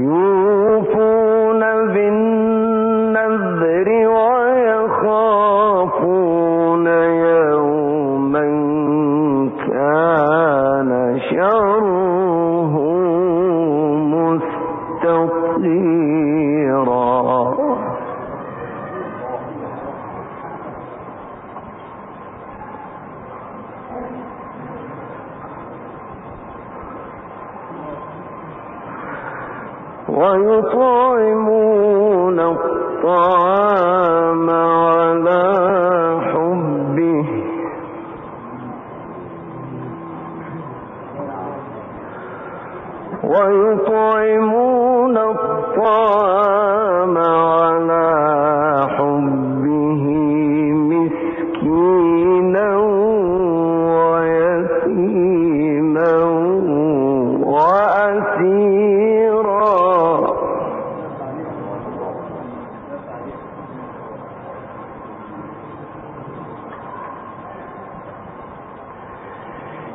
You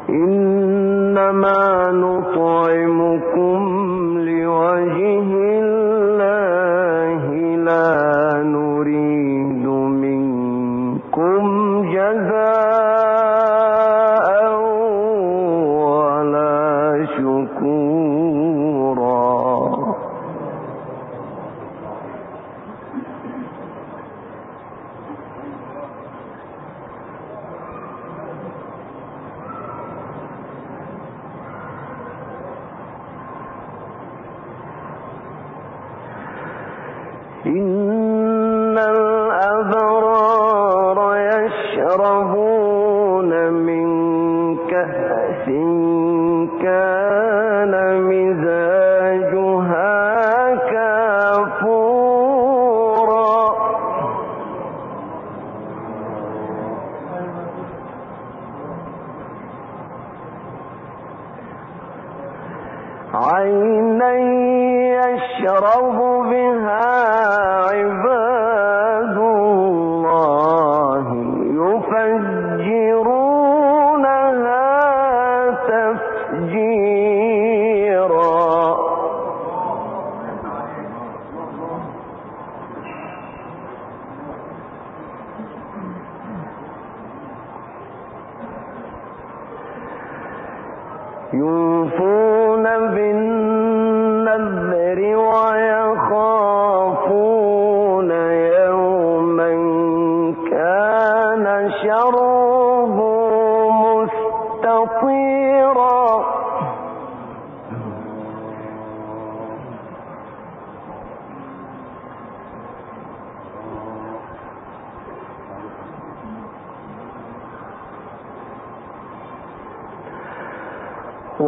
إنما نطعمكم لوجه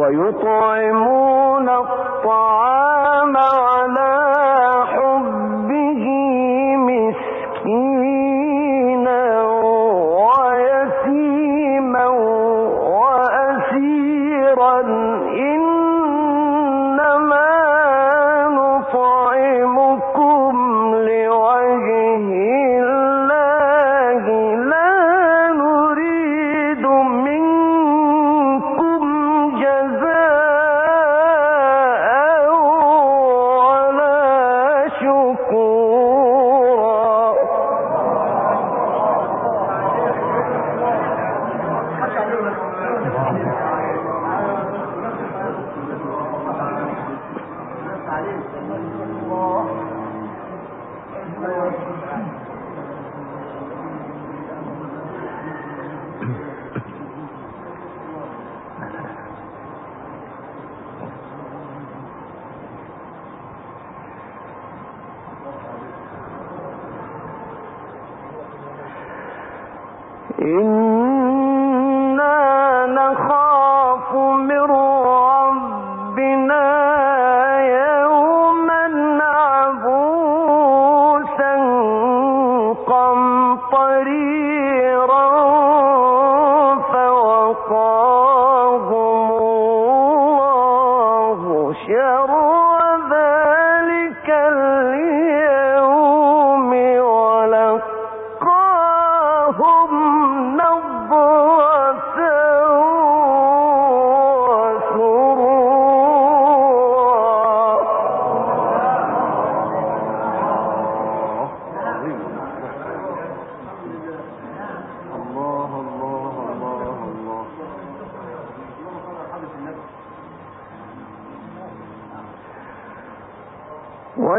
ويطعمون الطعام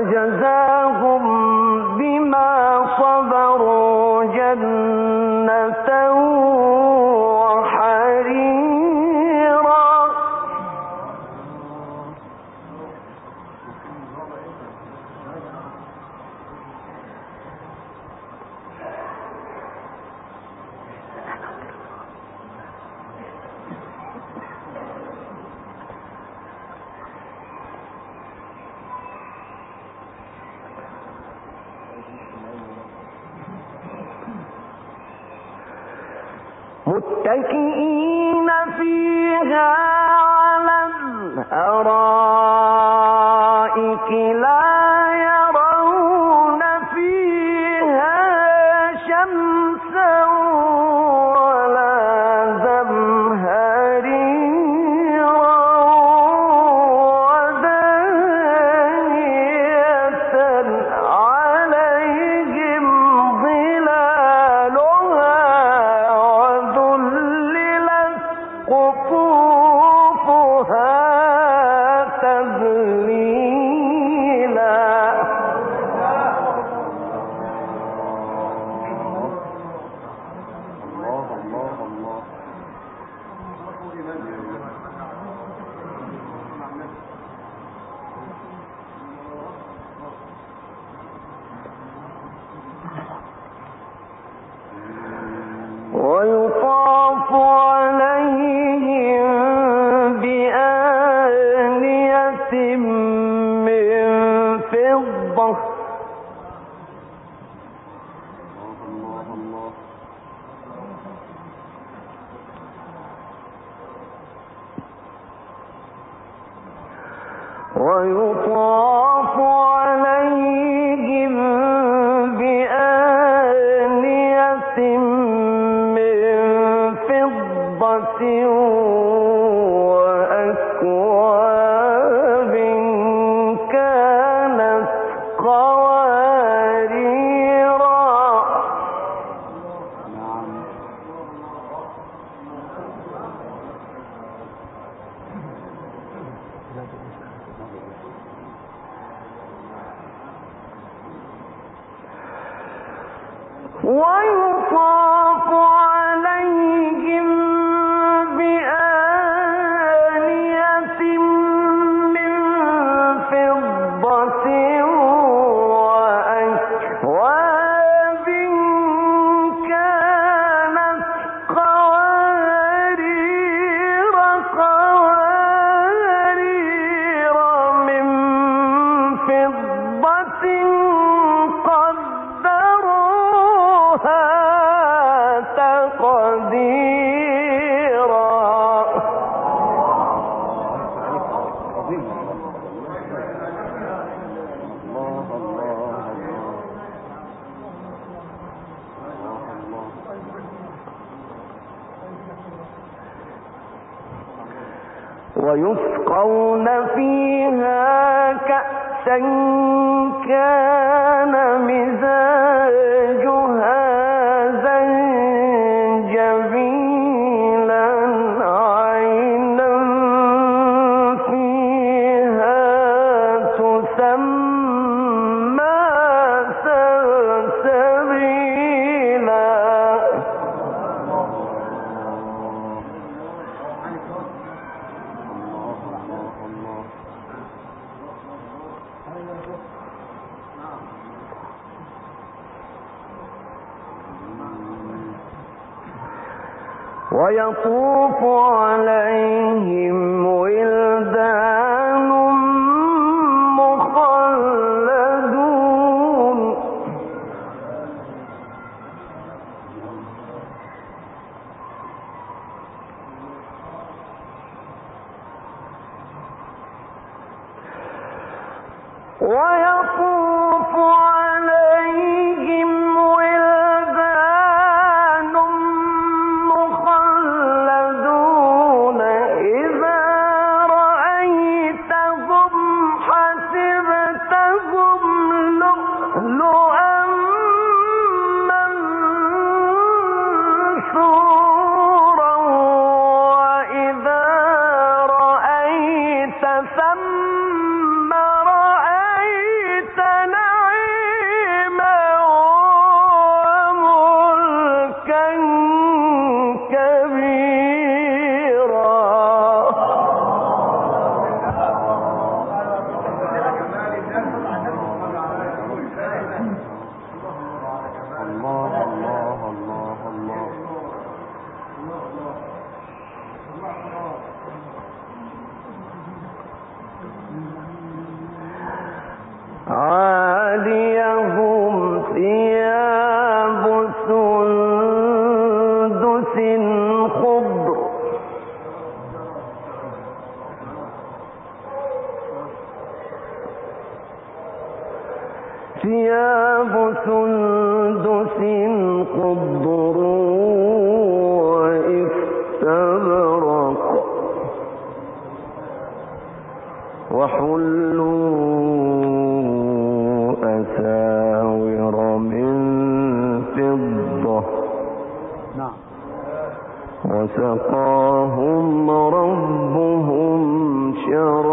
وجزاهم ويسقون فيها كأسا كان مزاجها Why ثياب سندس خضر وحلوا أساور من فضة. نعم. وسقاهم ربهم شرا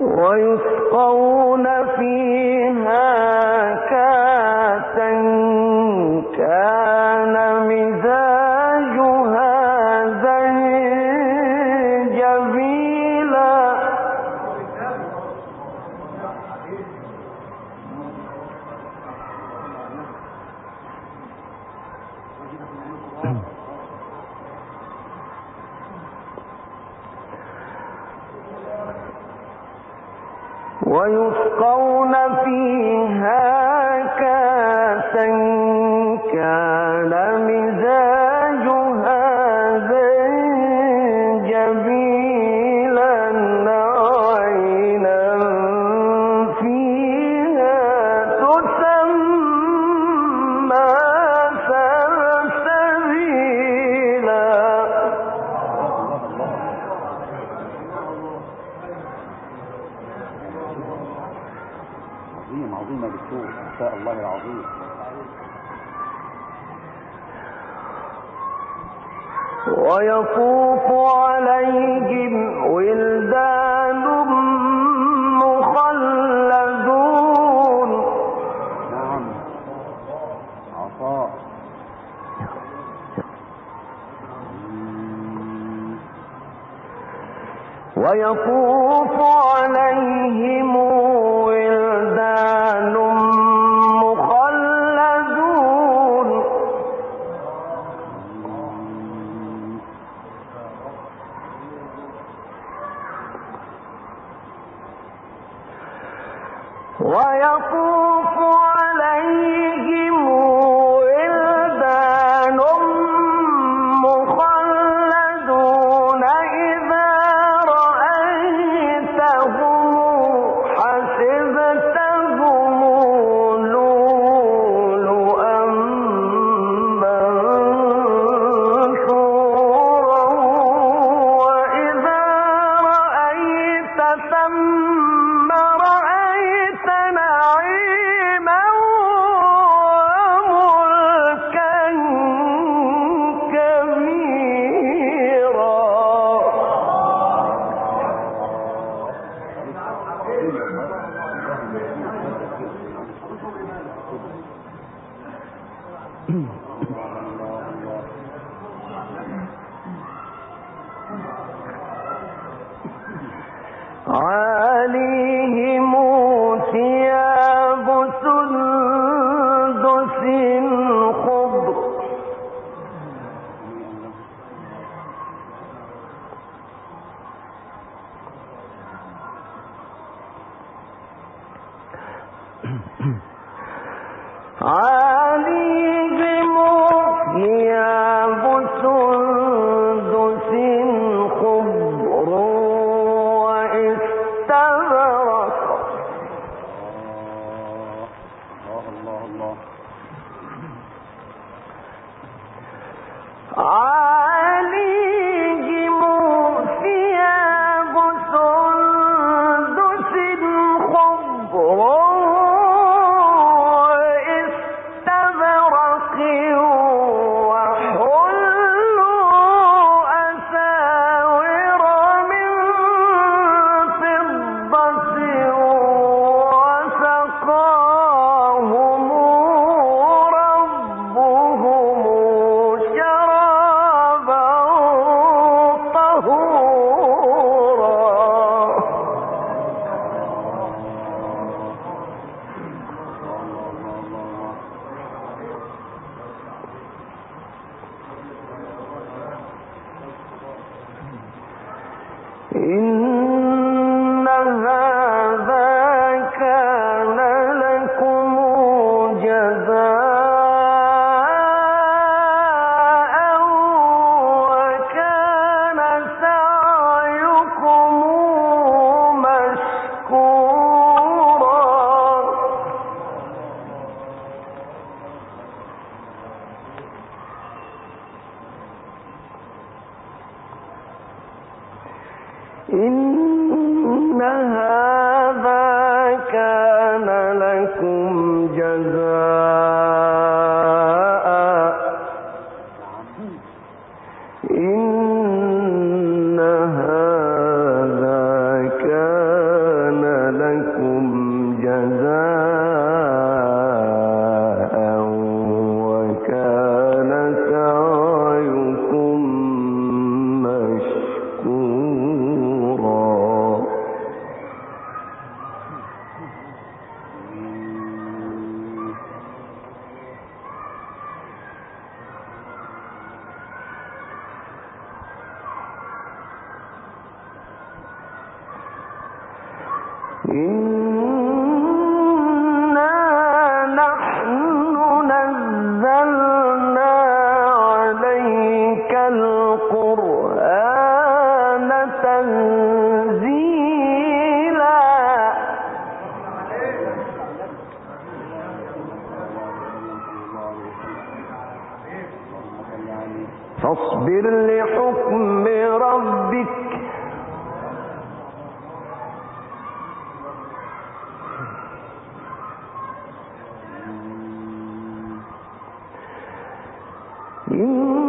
ويسقون فيها كاسا كاسا يلقون ويطوف You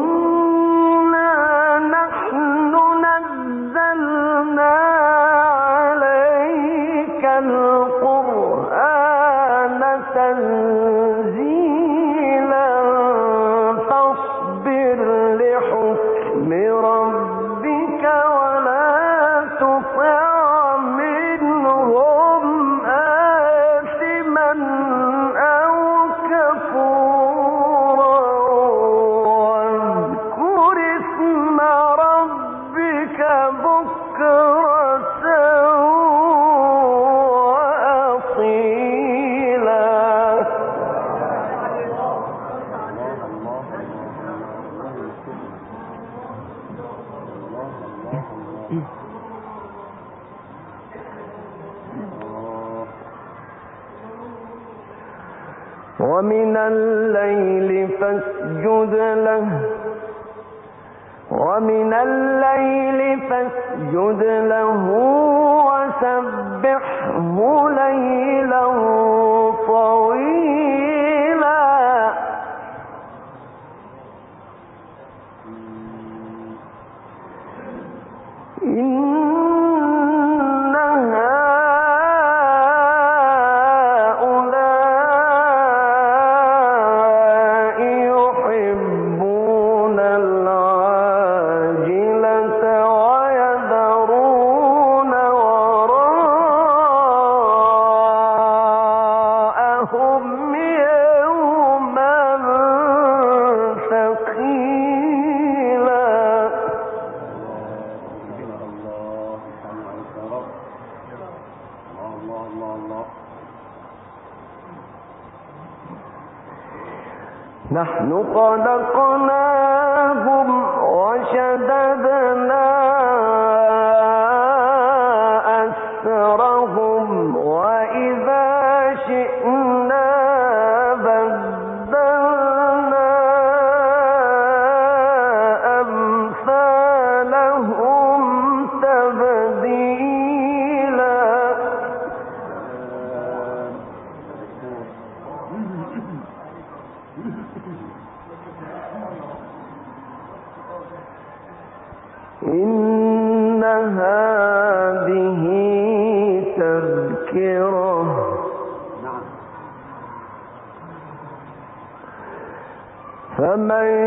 خلقناهم من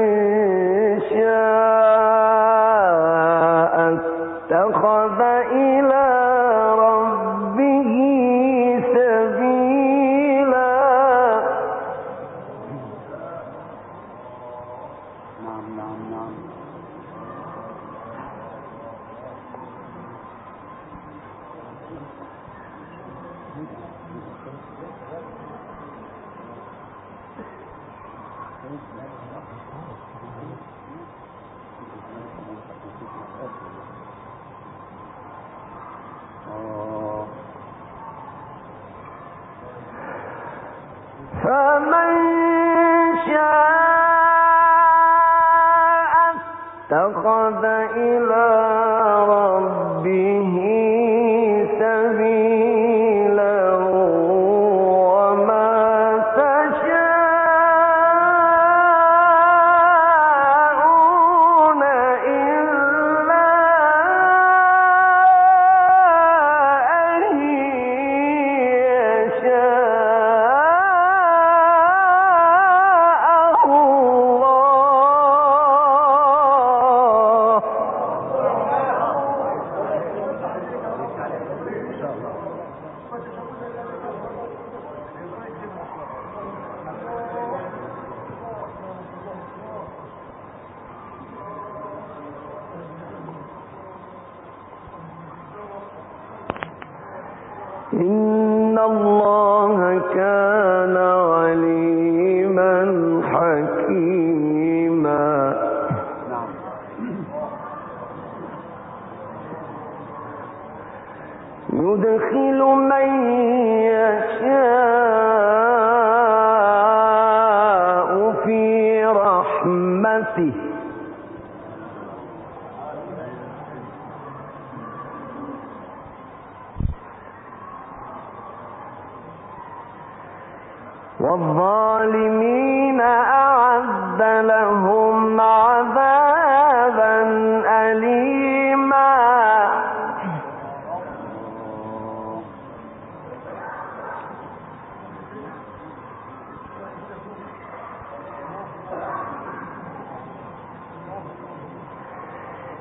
والظالمين أعد لهم عذابا أليما.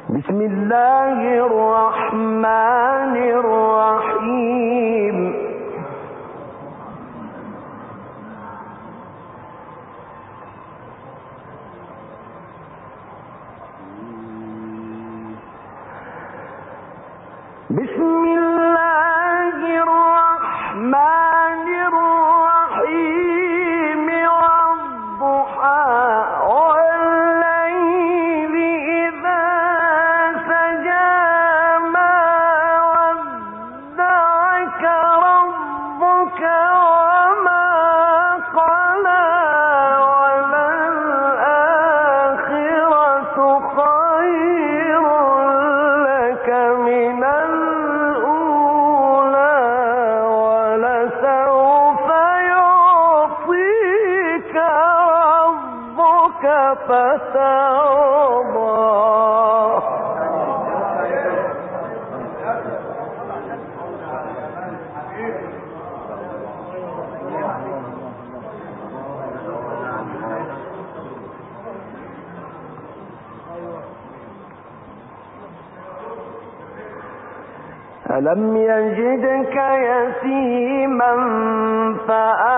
بسم الله الرحمن ألم يجدك يتيما فأ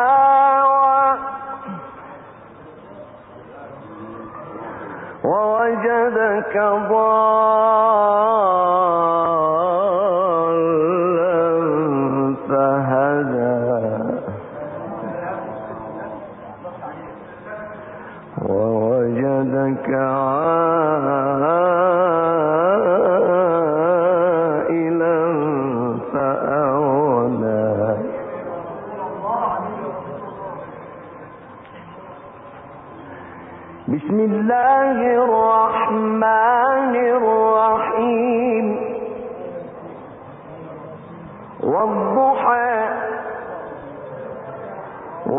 ووجدك ضال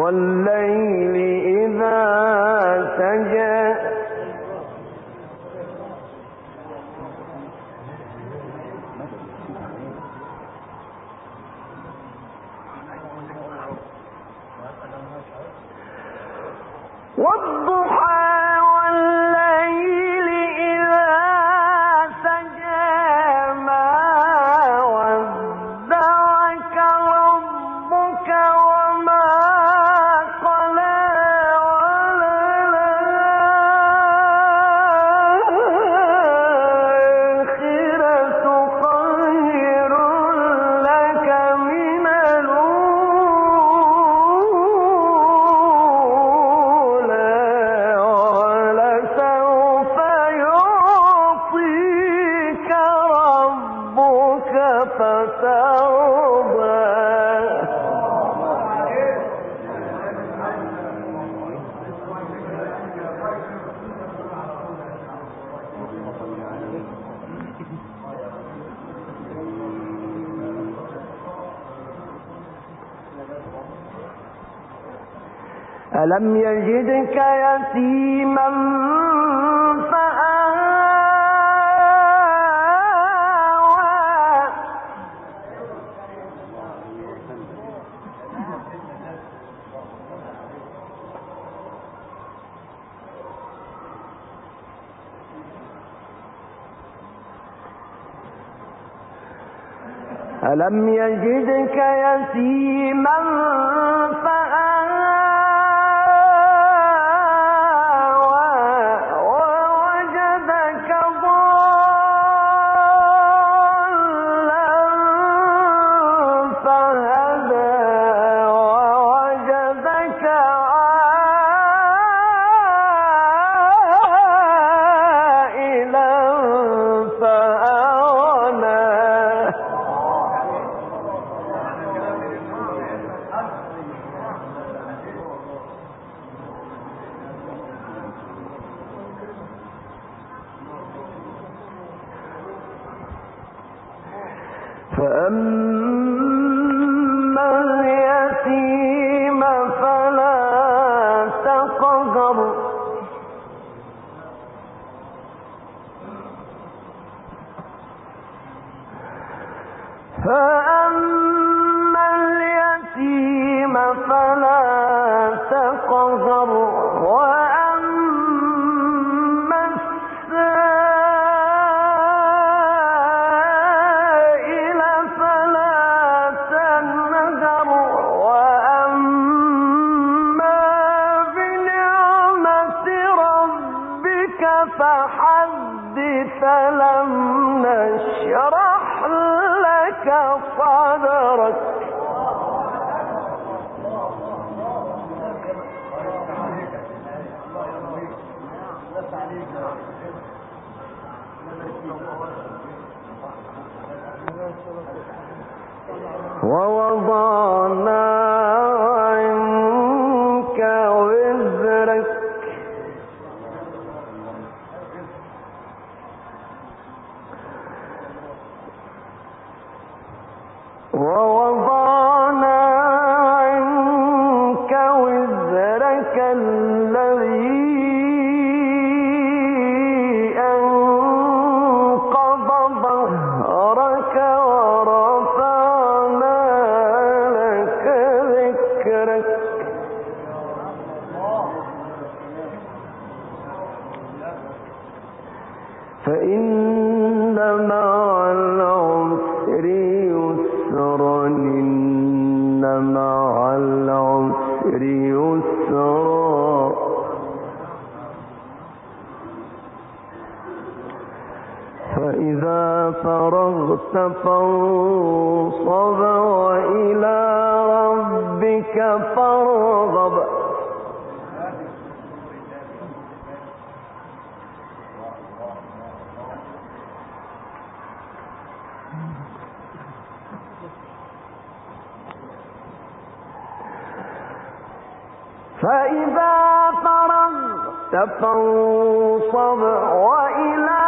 والليل ألم يجدك يتيما فآوى. ألم يجدك يتيما فآوى فأما فإذا فرغت فانصب وإلى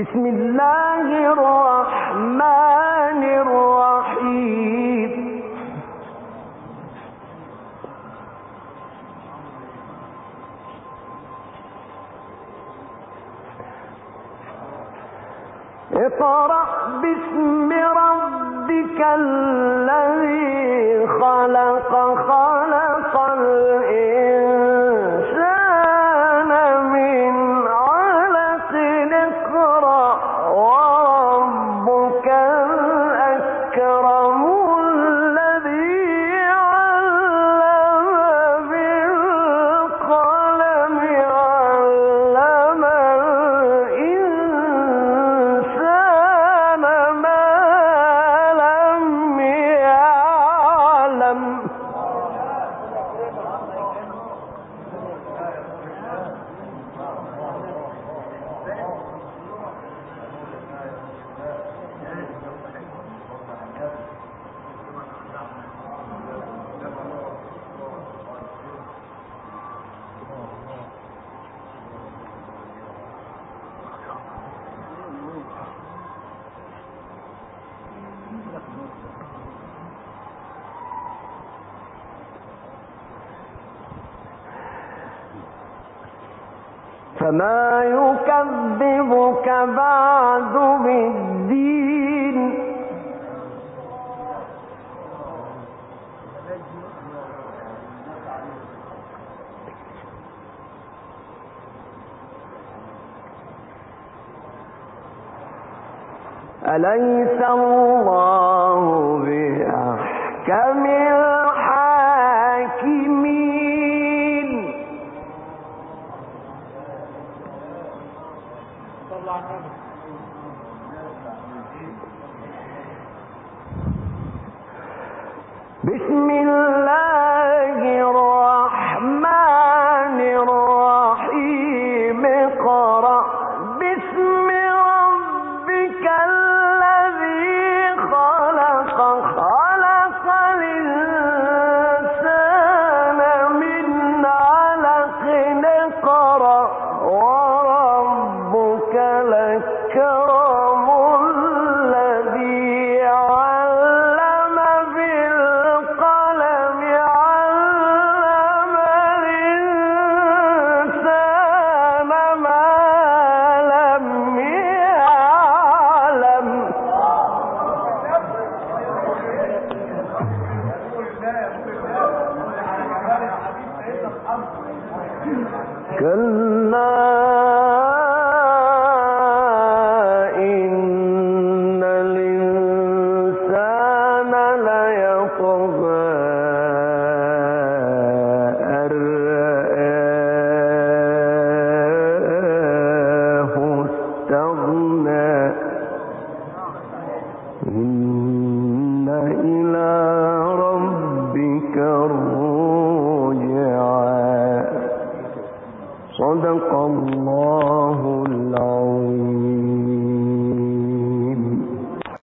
بسم الله الرحمن الرحيم. اقرأ فما يكذبك بعد بالدين أليس الله بأحكم